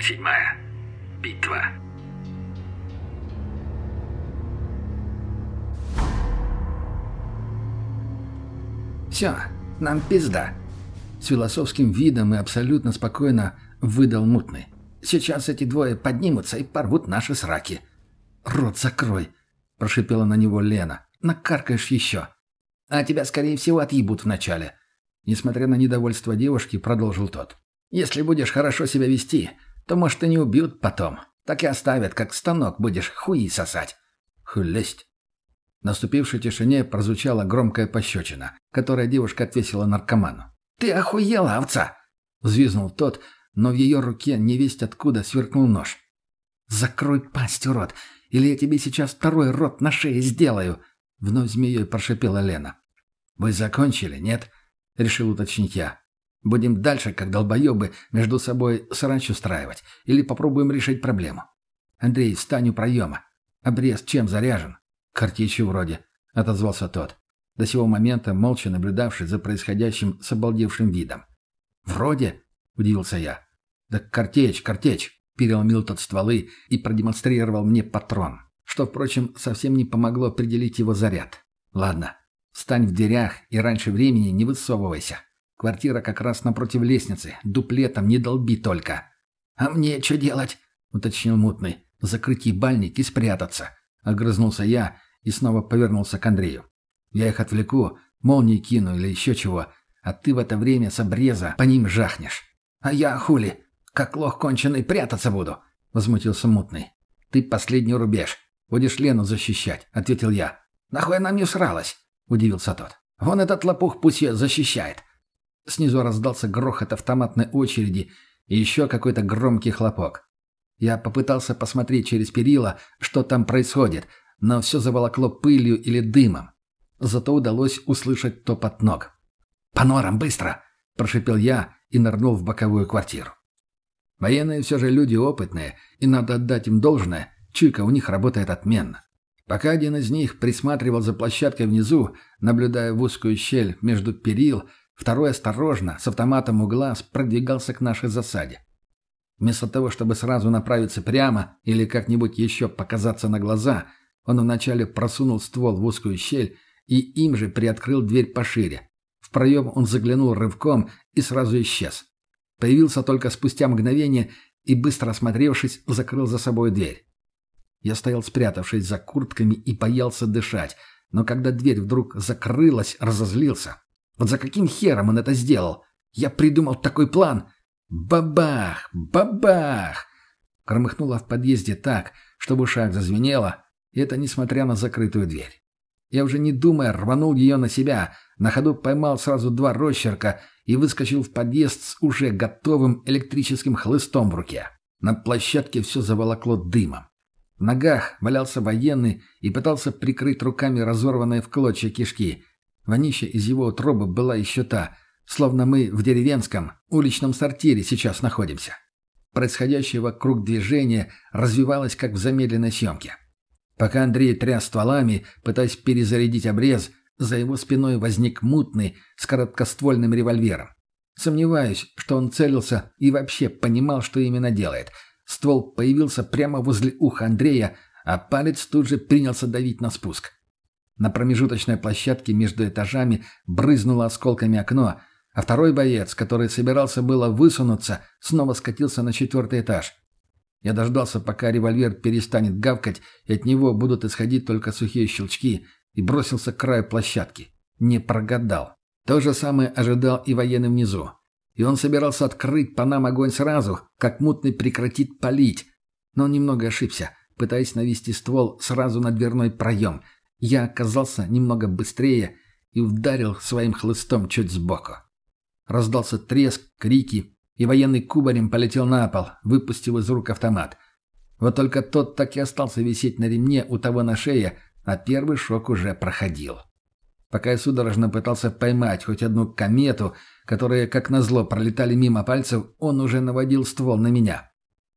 Седьмая. Битва. «Все, нам пизда!» С философским видом и абсолютно спокойно выдал мутный. «Сейчас эти двое поднимутся и порвут наши сраки». «Рот закрой!» – прошипела на него Лена. «Накаркаешь еще!» «А тебя, скорее всего, отъебут вначале». Несмотря на недовольство девушки, продолжил тот. «Если будешь хорошо себя вести, то, может, и не убьют потом. Так и оставят, как станок будешь хуи сосать». «Хлесть!» В наступившей тишине прозвучала громкая пощечина, которая девушка отвесила наркоману. «Ты охуела, овца!» — взвизнул тот, но в ее руке невесть откуда сверкнул нож. «Закрой пасть, урод, или я тебе сейчас второй рот на шее сделаю!» — вновь змеей прошипела Лена. «Вы закончили, нет?» — решил уточнить я. «Будем дальше, как долбоебы, между собой срач устраивать, или попробуем решить проблему. Андрей, встань у проема. Обрез чем заряжен?» «Картечью вроде», — отозвался тот, до сего момента молча наблюдавший за происходящим с обалдевшим видом. «Вроде?» — удивился я. «Да картечь, картечь!» — переломил тот стволы и продемонстрировал мне патрон, что, впрочем, совсем не помогло определить его заряд. «Ладно, встань в дверях и раньше времени не высовывайся. Квартира как раз напротив лестницы, дуплетом не долби только». «А мне что делать?» — уточнил мутный. «Закрыть ебальник и спрятаться», — огрызнулся я и снова повернулся к Андрею. «Я их отвлеку, молнии кину или еще чего, а ты в это время с обреза по ним жахнешь». «А я, хули, как лох конченый, прятаться буду?» — возмутился мутный. «Ты последний рубеж. Будешь Лену защищать», — ответил я. «Нахуй она мне сралась?» — удивился тот. «Вон этот лопух пусть ее защищает». Снизу раздался грохот автоматной очереди и еще какой-то громкий хлопок. Я попытался посмотреть через перила, что там происходит, но все заволокло пылью или дымом. Зато удалось услышать топот ног. «По норам, быстро!» – прошипел я и нырнул в боковую квартиру. Военные все же люди опытные, и надо отдать им должное, чуйка у них работает отменно. Пока один из них присматривал за площадкой внизу, наблюдая в узкую щель между перил, второй осторожно, с автоматом у глаз, продвигался к нашей засаде. Вместо того, чтобы сразу направиться прямо или как-нибудь еще показаться на глаза – он вначале просунул ствол в узкую щель и им же приоткрыл дверь пошире. В проем он заглянул рывком и сразу исчез. Появился только спустя мгновение и, быстро осмотревшись, закрыл за собой дверь. Я стоял спрятавшись за куртками и боялся дышать, но когда дверь вдруг закрылась, разозлился. Вот за каким хером он это сделал? Я придумал такой план. Бабах! Бабах! Громыхнуло в подъезде так, что в ушах зазвенело, и это несмотря на закрытую дверь. Я уже не думая рванул ее на себя, на ходу поймал сразу два росчерка и выскочил в подъезд с уже готовым электрическим хлыстом в руке. На площадке все заволокло дымом. В ногах валялся военный и пытался прикрыть руками разорванные в клочья кишки. Вонища из его утробы была еще та, словно мы в деревенском уличном сортире сейчас находимся. Происходящее вокруг движения развивалось как в замедленной съемке. Пока Андрей тряс стволами, пытаясь перезарядить обрез, за его спиной возник мутный с короткоствольным револьвером. Сомневаюсь, что он целился и вообще понимал, что именно делает. Ствол появился прямо возле уха Андрея, а палец тут же принялся давить на спуск. На промежуточной площадке между этажами брызнуло осколками окно, а второй боец, который собирался было высунуться, снова скатился на четвертый этаж. Я дождался, пока револьвер перестанет гавкать, и от него будут исходить только сухие щелчки, и бросился к краю площадки. Не прогадал. То же самое ожидал и военный внизу. И он собирался открыть по нам огонь сразу, как мутный прекратит палить. Но он немного ошибся, пытаясь навести ствол сразу на дверной проем. Я оказался немного быстрее и ударил своим хлыстом чуть сбоку. Раздался треск, крики, и военный кубарем полетел на пол, выпустив из рук автомат. Вот только тот так и остался висеть на ремне у того на шее, а первый шок уже проходил. Пока я судорожно пытался поймать хоть одну комету, которые, как назло, пролетали мимо пальцев, он уже наводил ствол на меня.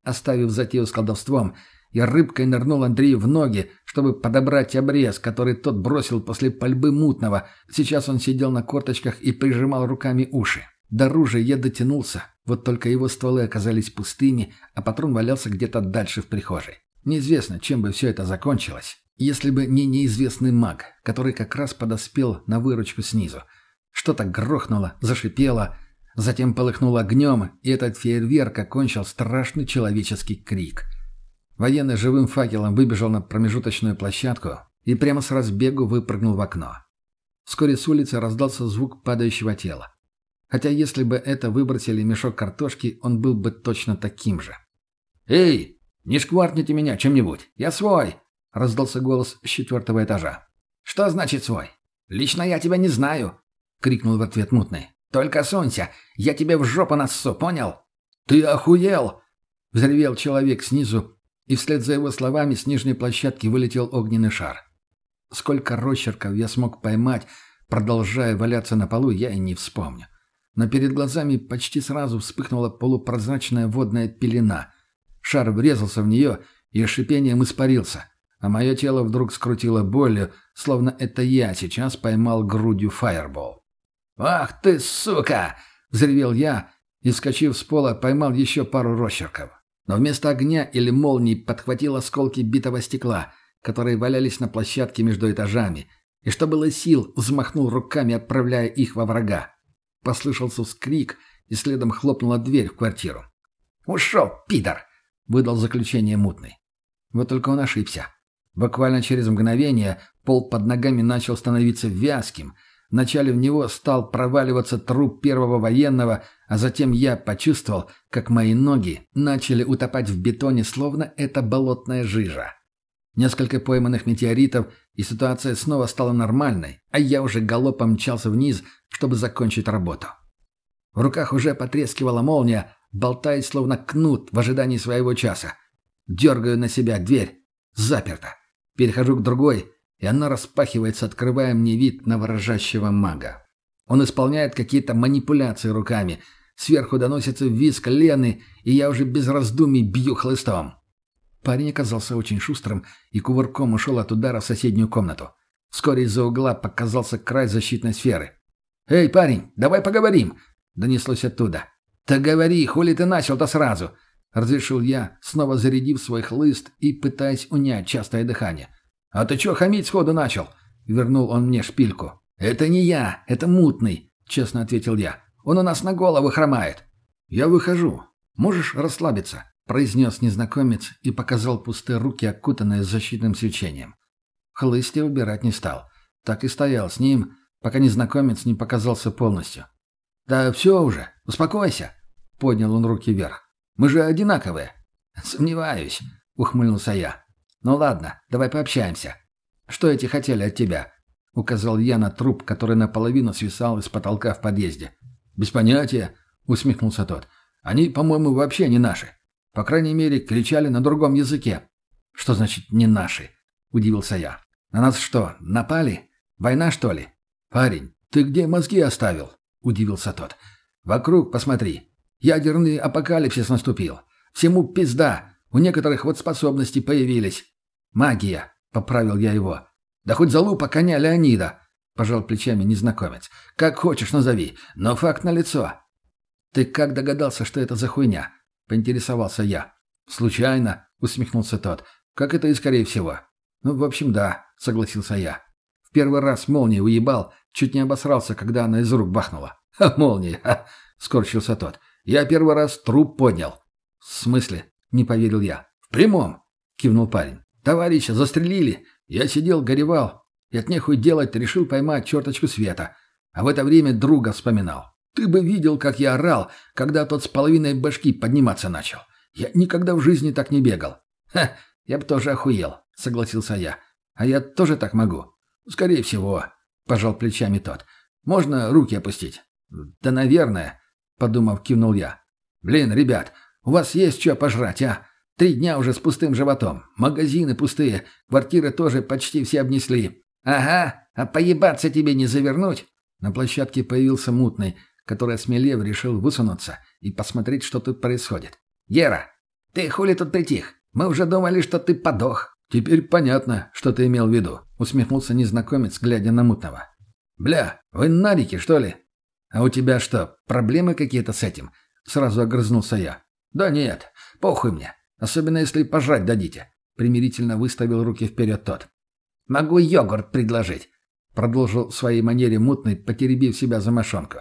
Оставив затею с колдовством, я рыбкой нырнул Андрею в ноги, чтобы подобрать обрез, который тот бросил после пальбы мутного. Сейчас он сидел на корточках и прижимал руками уши. До оружия я дотянулся, вот только его стволы оказались пустыми, а патрон валялся где-то дальше в прихожей. Неизвестно, чем бы все это закончилось, если бы не неизвестный маг, который как раз подоспел на выручку снизу. Что-то грохнуло, зашипело, затем полыхнуло огнем, и этот фейерверк окончил страшный человеческий крик. Военный живым факелом выбежал на промежуточную площадку и прямо с разбегу выпрыгнул в окно. Вскоре с улицы раздался звук падающего тела. Хотя если бы это выбросили мешок картошки, он был бы точно таким же. «Эй, не шкваркните меня чем-нибудь! Я свой!» — раздался голос с четвертого этажа. «Что значит свой? Лично я тебя не знаю!» — крикнул в ответ мутный. «Только сунься! Я тебе в жопу нассу, понял?» «Ты охуел!» — взревел человек снизу, и вслед за его словами с нижней площадки вылетел огненный шар. Сколько росчерков я смог поймать, продолжая валяться на полу, я и не вспомню но перед глазами почти сразу вспыхнула полупрозрачная водная пелена. Шар врезался в нее и шипением испарился, а мое тело вдруг скрутило болью, словно это я сейчас поймал грудью фаербол. «Ах ты, сука!» — взревел я и, вскочив с пола, поймал еще пару росчерков. Но вместо огня или молний подхватил осколки битого стекла, которые валялись на площадке между этажами, и, что было сил, взмахнул руками, отправляя их во врага. Послышался вскрик, и следом хлопнула дверь в квартиру. «Ушел, пидор!» — выдал заключение мутный. Вот только он ошибся. Буквально через мгновение пол под ногами начал становиться вязким. Вначале в него стал проваливаться труп первого военного, а затем я почувствовал, как мои ноги начали утопать в бетоне, словно это болотная жижа. Несколько пойманных метеоритов, и ситуация снова стала нормальной, а я уже галопом мчался вниз, чтобы закончить работу. В руках уже потрескивала молния, болтаясь словно кнут в ожидании своего часа. Дергаю на себя дверь. Заперто. Перехожу к другой, и она распахивается, открывая мне вид на ворожащего мага. Он исполняет какие-то манипуляции руками. Сверху доносится визг Лены, и я уже без раздумий бью хлыстом. Парень оказался очень шустрым и кувырком ушел от удара в соседнюю комнату. Вскоре из-за угла показался край защитной сферы. «Эй, парень, давай поговорим!» — донеслось оттуда. «Так говори, хули ты начал-то сразу?» — разрешил я, снова зарядив свой хлыст и пытаясь унять частое дыхание. «А ты чё хамить сходу начал?» — вернул он мне шпильку. «Это не я, это мутный», — честно ответил я. «Он у нас на голову хромает». «Я выхожу. Можешь расслабиться произнес незнакомец и показал пустые руки, окутанные защитным свечением. Хлыст я убирать не стал. Так и стоял с ним, пока незнакомец не показался полностью. «Да все уже, успокойся!» — поднял он руки вверх. «Мы же одинаковые!» «Сомневаюсь», — ухмыльнулся я. «Ну ладно, давай пообщаемся. Что эти хотели от тебя?» — указал я на труп, который наполовину свисал из потолка в подъезде. «Без понятия», — усмехнулся тот. «Они, по-моему, вообще не наши. По крайней мере, кричали на другом языке. «Что значит «не наши»?» – удивился я. «На нас что, напали? Война, что ли?» «Парень, ты где мозги оставил?» – удивился тот. «Вокруг посмотри. Ядерный апокалипсис наступил. Всему пизда. У некоторых вот способности появились. Магия», – поправил я его. «Да хоть залупа коня Леонида», – пожал плечами незнакомец. «Как хочешь назови, но факт налицо». «Ты как догадался, что это за хуйня?» поинтересовался я. «Случайно», — усмехнулся тот. «Как это и скорее всего». «Ну, в общем, да», — согласился я. В первый раз молнию уебал, чуть не обосрался, когда она из рук бахнула. «Ха, молния!» ха, — скорчился тот. «Я первый раз труп поднял». «В смысле?» — не поверил я. «В прямом!» — кивнул парень. «Товарища застрелили. Я сидел, горевал. И от нехуй делать решил поймать черточку света. А в это время друга вспоминал. Ты бы видел, как я орал, когда тот с половиной башки подниматься начал. Я никогда в жизни так не бегал. Ха, я бы тоже охуел, согласился я. А я тоже так могу. Скорее всего, пожал плечами тот. Можно руки опустить? Да, наверное, подумав, кивнул я. Блин, ребят, у вас есть что пожрать, а? Три дня уже с пустым животом. Магазины пустые, квартиры тоже почти все обнесли. Ага, а поебаться тебе не завернуть? На площадке появился мутный, который, осмелев, решил высунуться и посмотреть, что тут происходит. «Гера, ты хули тут притих? Мы уже думали, что ты подох». «Теперь понятно, что ты имел в виду», — усмехнулся незнакомец, глядя на мутного. «Бля, вы нарики, что ли?» «А у тебя что, проблемы какие-то с этим?» Сразу огрызнулся я. «Да нет, похуй мне. Особенно если пожрать дадите». Примирительно выставил руки вперед тот. «Могу йогурт предложить», — продолжил в своей манере мутный, потеребив себя за мошонку.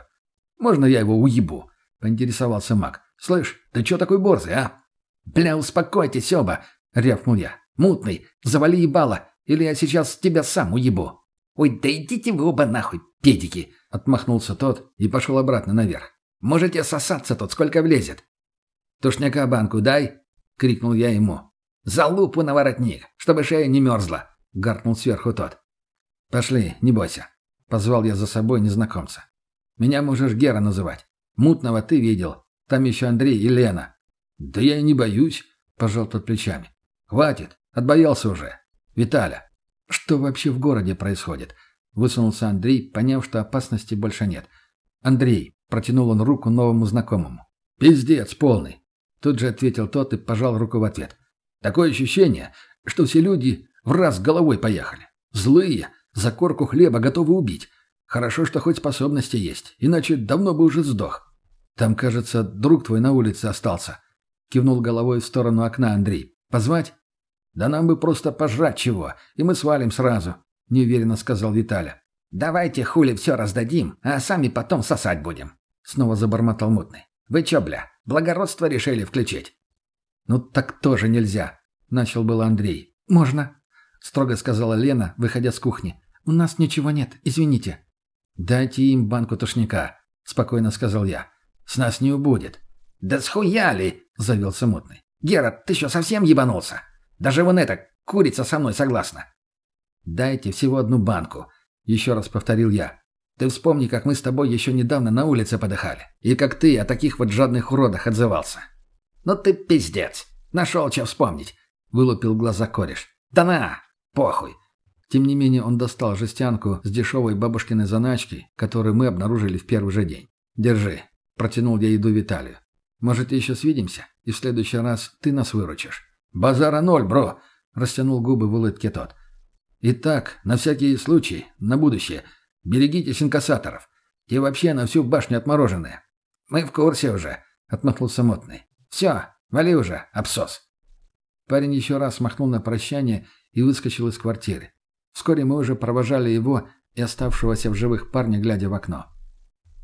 «Можно я его уебу?» — поинтересовался маг. «Слышь, ты чё такой борзый, а?» «Бля, успокойтесь оба!» — рявкнул я. «Мутный, завали ебало, или я сейчас тебя сам уебу!» «Ой, да идите вы оба нахуй, педики!» — отмахнулся тот и пошел обратно наверх. «Можете сосаться тут, сколько влезет!» «Тушняка банку дай!» — крикнул я ему. «За лупу на воротник, чтобы шея не мерзла!» — гаркнул сверху тот. «Пошли, не бойся!» — позвал я за собой незнакомца. «Меня можешь Гера называть. Мутного ты видел. Там еще Андрей и Лена». «Да я и не боюсь», — пожал тот плечами. «Хватит, отбоялся уже. Виталя, что вообще в городе происходит?» Высунулся Андрей, поняв, что опасности больше нет. «Андрей», — протянул он руку новому знакомому. «Пиздец полный», — тут же ответил тот и пожал руку в ответ. «Такое ощущение, что все люди в раз головой поехали. Злые, за корку хлеба готовы убить. Хорошо, что хоть способности есть, иначе давно бы уже сдох. Там, кажется, друг твой на улице остался. Кивнул головой в сторону окна Андрей. Позвать? Да нам бы просто пожрать чего, и мы свалим сразу, неуверенно сказал Виталя. Давайте хули все раздадим, а сами потом сосать будем. Снова забормотал мутный. Вы чё, бля, благородство решили включить? Ну так тоже нельзя, начал был Андрей. Можно, строго сказала Лена, выходя с кухни. У нас ничего нет, извините. «Дайте им банку тушника», — спокойно сказал я. «С нас не убудет». «Да схуяли!» — завелся мутный. «Гера, ты что, совсем ебанулся? Даже вон эта курица со мной согласна». «Дайте всего одну банку», — еще раз повторил я. «Ты вспомни, как мы с тобой еще недавно на улице подыхали, и как ты о таких вот жадных уродах отзывался». «Ну ты пиздец! Нашел, чем вспомнить!» — вылупил глаза кореш. «Да на! Похуй! Тем не менее он достал жестянку с дешевой бабушкиной заначки, которую мы обнаружили в первый же день. «Держи», — протянул я еду Виталию. «Может, еще свидимся, и в следующий раз ты нас выручишь». «Базара ноль, бро!» — растянул губы в улыбке тот. «Итак, на всякий случай, на будущее, берегитесь инкассаторов. Те вообще на всю башню отмороженные». «Мы в курсе уже», — отмахнулся Мотный. «Все, вали уже, абсос». Парень еще раз махнул на прощание и выскочил из квартиры. Вскоре мы уже провожали его и оставшегося в живых парня, глядя в окно.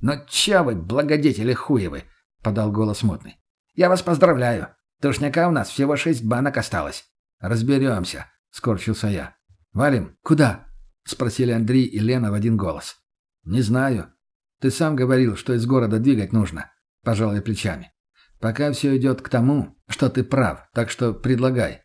«Ну чё вы, благодетели хуевы!» — подал голос мутный. «Я вас поздравляю. Тушняка у нас всего шесть банок осталось». «Разберемся», — скорчился я. «Валим, куда?» — спросили Андрей и Лена в один голос. «Не знаю. Ты сам говорил, что из города двигать нужно», — пожал я плечами. «Пока все идет к тому, что ты прав, так что предлагай».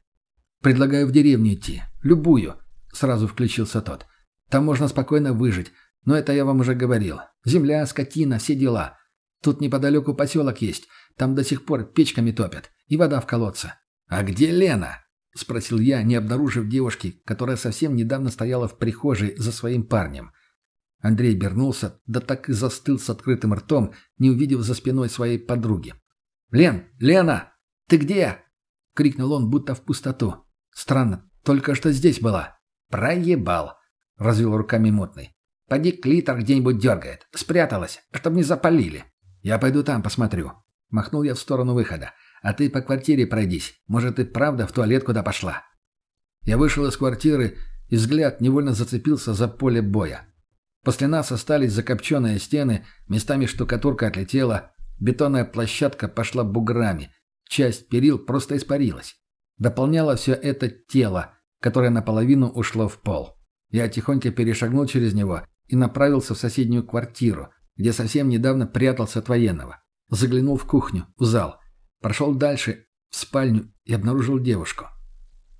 «Предлагаю в деревню идти. Любую. — сразу включился тот. «Там можно спокойно выжить, но это я вам уже говорил. Земля, скотина, все дела. Тут неподалеку поселок есть, там до сих пор печками топят, и вода в колодце». «А где Лена?» — спросил я, не обнаружив девушки, которая совсем недавно стояла в прихожей за своим парнем. Андрей обернулся, да так и застыл с открытым ртом, не увидев за спиной своей подруги. «Лен! Лена! Ты где?» — крикнул он, будто в пустоту. «Странно, только что здесь была». «Проебал!» — развел руками мутный. «Поди клитор где-нибудь дергает. Спряталась, чтобы не запалили». «Я пойду там посмотрю». Махнул я в сторону выхода. «А ты по квартире пройдись. Может, и правда в туалет куда пошла?» Я вышел из квартиры, и взгляд невольно зацепился за поле боя. После нас остались закопченные стены, местами штукатурка отлетела, бетонная площадка пошла буграми, часть перил просто испарилась. Дополняло все это тело, которое наполовину ушло в пол. Я тихонько перешагнул через него и направился в соседнюю квартиру, где совсем недавно прятался от военного. Заглянул в кухню, в зал. Прошел дальше, в спальню и обнаружил девушку.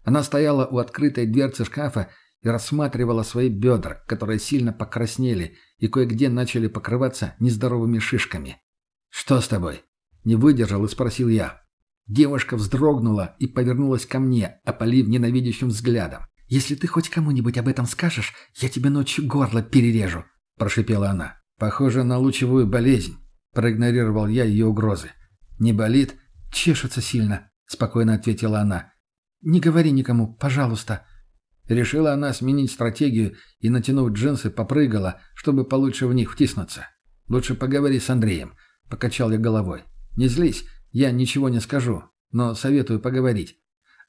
Она стояла у открытой дверцы шкафа и рассматривала свои бедра, которые сильно покраснели и кое-где начали покрываться нездоровыми шишками. «Что с тобой?» — не выдержал и спросил я. Девушка вздрогнула и повернулась ко мне, опалив ненавидящим взглядом. «Если ты хоть кому-нибудь об этом скажешь, я тебе ночью горло перережу», – прошипела она. «Похоже на лучевую болезнь», – проигнорировал я ее угрозы. «Не болит?» «Чешется сильно», – спокойно ответила она. «Не говори никому, пожалуйста». Решила она сменить стратегию и, натянув джинсы, попрыгала, чтобы получше в них втиснуться. Лучше поговори с Андреем», — покачал я головой. «Не злись, я ничего не скажу, но советую поговорить».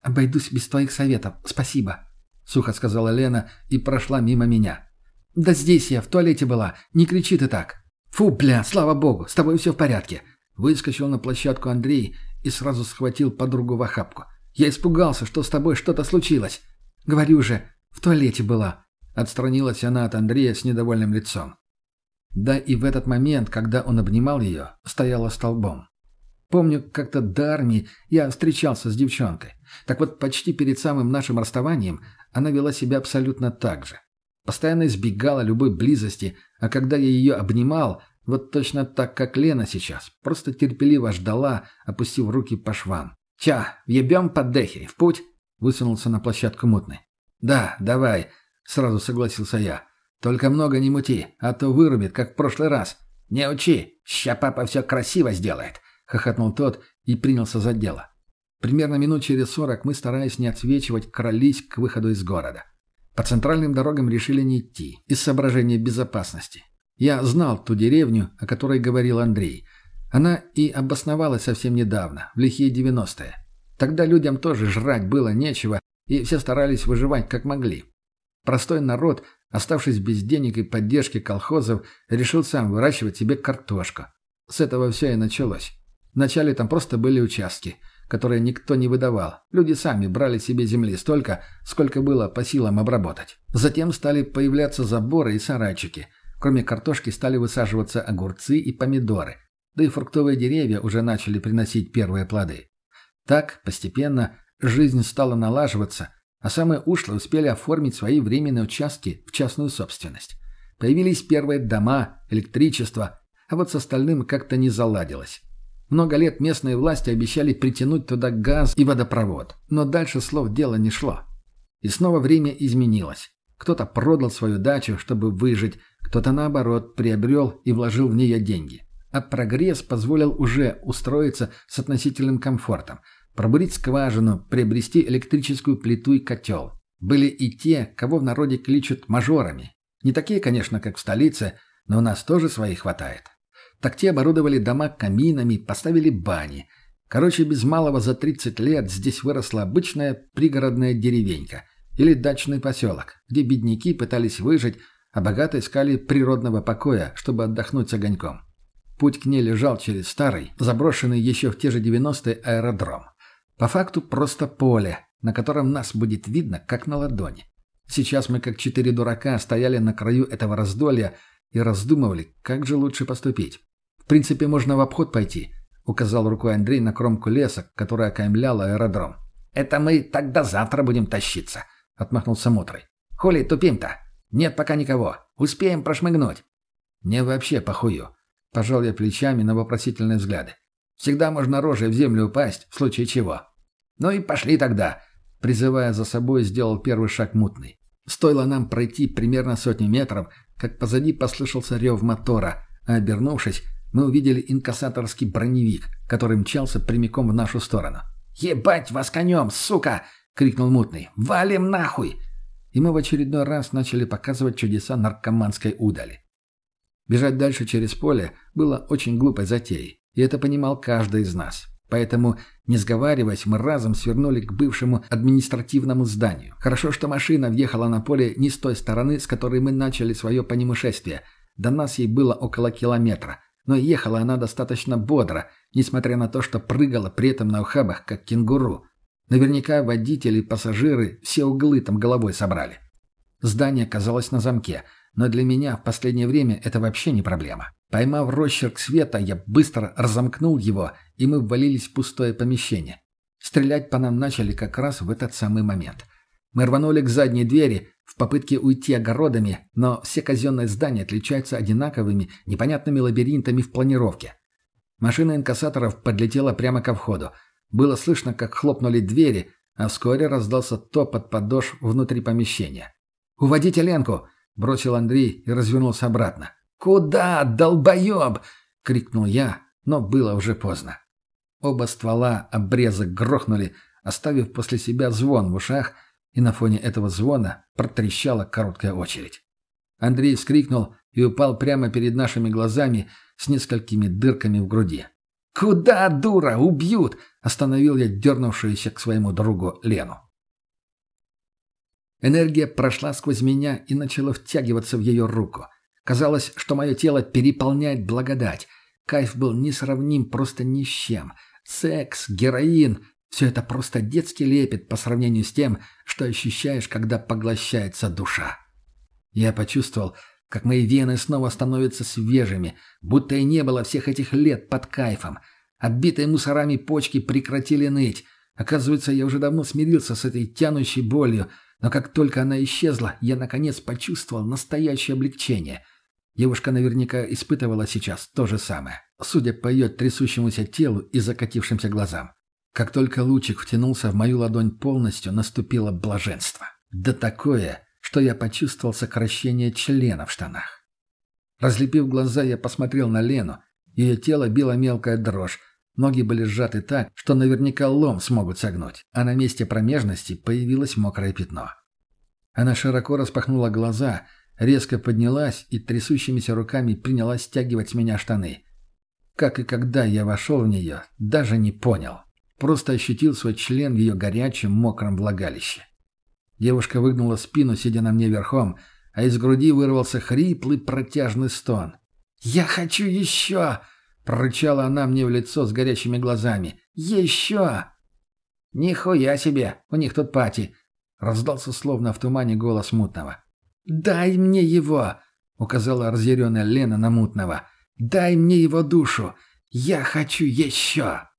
«Обойдусь без твоих советов, спасибо», — сухо сказала Лена и прошла мимо меня. «Да здесь я, в туалете была, не кричи ты так». «Фу, бля, слава богу, с тобой все в порядке». Выскочил на площадку Андрей и сразу схватил подругу в охапку. «Я испугался, что с тобой что-то случилось». «Говорю же, в туалете была». Отстранилась она от Андрея с недовольным лицом. Да и в этот момент, когда он обнимал ее, стояла столбом. Помню, как-то до армии я встречался с девчонкой. Так вот, почти перед самым нашим расставанием она вела себя абсолютно так же. Постоянно избегала любой близости, а когда я ее обнимал, вот точно так, как Лена сейчас, просто терпеливо ждала, опустив руки по швам. «Ча, въебем под дехи, в путь?» — высунулся на площадку мутный. «Да, давай», — сразу согласился я. «Только много не мути, а то вырубит, как в прошлый раз». «Не учи, ща папа все красиво сделает», — хохотнул тот и принялся за дело. Примерно минут через сорок мы, стараясь не отсвечивать, крались к выходу из города. По центральным дорогам решили не идти, из соображения безопасности. Я знал ту деревню, о которой говорил Андрей. Она и обосновалась совсем недавно, в лихие девяностые. Тогда людям тоже жрать было нечего, и все старались выживать как могли. Простой народ, оставшись без денег и поддержки колхозов, решил сам выращивать себе картошку. С этого все и началось. Вначале там просто были участки – которые никто не выдавал. Люди сами брали себе земли столько, сколько было по силам обработать. Затем стали появляться заборы и сарайчики. Кроме картошки стали высаживаться огурцы и помидоры. Да и фруктовые деревья уже начали приносить первые плоды. Так, постепенно, жизнь стала налаживаться, а самые ушлые успели оформить свои временные участки в частную собственность. Появились первые дома, электричество, а вот с остальным как-то не заладилось. Много лет местные власти обещали притянуть туда газ и водопровод, но дальше слов дело не шло. И снова время изменилось. Кто-то продал свою дачу, чтобы выжить, кто-то, наоборот, приобрел и вложил в нее деньги. А прогресс позволил уже устроиться с относительным комфортом, пробурить скважину, приобрести электрическую плиту и котел. Были и те, кого в народе кличут мажорами. Не такие, конечно, как в столице, но у нас тоже своих хватает. Так те оборудовали дома каминами, поставили бани. Короче, без малого за 30 лет здесь выросла обычная пригородная деревенька или дачный поселок, где бедняки пытались выжить, а богатые искали природного покоя, чтобы отдохнуть с огоньком. Путь к ней лежал через старый, заброшенный еще в те же 90-е аэродром. По факту просто поле, на котором нас будет видно, как на ладони. Сейчас мы, как четыре дурака, стояли на краю этого раздолья и раздумывали, как же лучше поступить принципе, можно в обход пойти», — указал рукой Андрей на кромку леса, которая окаймляла аэродром. «Это мы тогда завтра будем тащиться», — отмахнулся Мотрый. «Хули тупим-то? Нет пока никого. Успеем прошмыгнуть». «Мне вообще похую», — пожал я плечами на вопросительные взгляды. «Всегда можно рожей в землю упасть, в случае чего». «Ну и пошли тогда», — призывая за собой, сделал первый шаг мутный. Стоило нам пройти примерно сотню метров, как позади послышался рев мотора, а обернувшись, мы увидели инкассаторский броневик, который мчался прямиком в нашу сторону. «Ебать вас конем, сука!» — крикнул мутный. «Валим нахуй!» И мы в очередной раз начали показывать чудеса наркоманской удали. Бежать дальше через поле было очень глупой затеей, и это понимал каждый из нас. Поэтому, не сговариваясь, мы разом свернули к бывшему административному зданию. Хорошо, что машина въехала на поле не с той стороны, с которой мы начали свое по нему шествие. До нас ей было около километра, но ехала она достаточно бодро, несмотря на то, что прыгала при этом на ухабах, как кенгуру. Наверняка водители и пассажиры все углы там головой собрали. Здание казалось на замке, но для меня в последнее время это вообще не проблема. Поймав росчерк света, я быстро разомкнул его, и мы ввалились в пустое помещение. Стрелять по нам начали как раз в этот самый момент. Мы рванули к задней двери, в попытке уйти огородами, но все казенные здания отличаются одинаковыми, непонятными лабиринтами в планировке. Машина инкассаторов подлетела прямо ко входу. Было слышно, как хлопнули двери, а вскоре раздался топот подошв внутри помещения. «Уводите Ленку!» – бросил Андрей и развернулся обратно. «Куда, долбоеб?» – крикнул я, но было уже поздно. Оба ствола обрезок грохнули, оставив после себя звон в ушах – и на фоне этого звона протрещала короткая очередь. Андрей вскрикнул и упал прямо перед нашими глазами с несколькими дырками в груди. «Куда, дура? Убьют!» — остановил я дернувшуюся к своему другу Лену. Энергия прошла сквозь меня и начала втягиваться в ее руку. Казалось, что мое тело переполняет благодать. Кайф был несравним просто ни с чем. Секс, героин — все это просто детский лепет по сравнению с тем, что ощущаешь, когда поглощается душа. Я почувствовал, как мои вены снова становятся свежими, будто и не было всех этих лет под кайфом. Отбитые мусорами почки прекратили ныть. Оказывается, я уже давно смирился с этой тянущей болью, но как только она исчезла, я наконец почувствовал настоящее облегчение. Девушка наверняка испытывала сейчас то же самое, судя по ее трясущемуся телу и закатившимся глазам. Как только лучик втянулся в мою ладонь полностью, наступило блаженство. Да такое, что я почувствовал сокращение члена в штанах. Разлепив глаза, я посмотрел на Лену. Ее тело било мелкая дрожь. Ноги были сжаты так, что наверняка лом смогут согнуть, а на месте промежности появилось мокрое пятно. Она широко распахнула глаза, резко поднялась и трясущимися руками принялась стягивать с меня штаны. Как и когда я вошел в нее, даже не понял. Просто ощутил свой член в ее горячем, мокром влагалище. Девушка выгнула спину, сидя на мне верхом, а из груди вырвался хриплый протяжный стон. «Я хочу еще!» — прорычала она мне в лицо с горящими глазами. «Еще!» «Нихуя себе! У них тут пати!» — раздался словно в тумане голос мутного. «Дай мне его!» — указала разъяренная Лена на мутного. «Дай мне его душу! Я хочу еще!»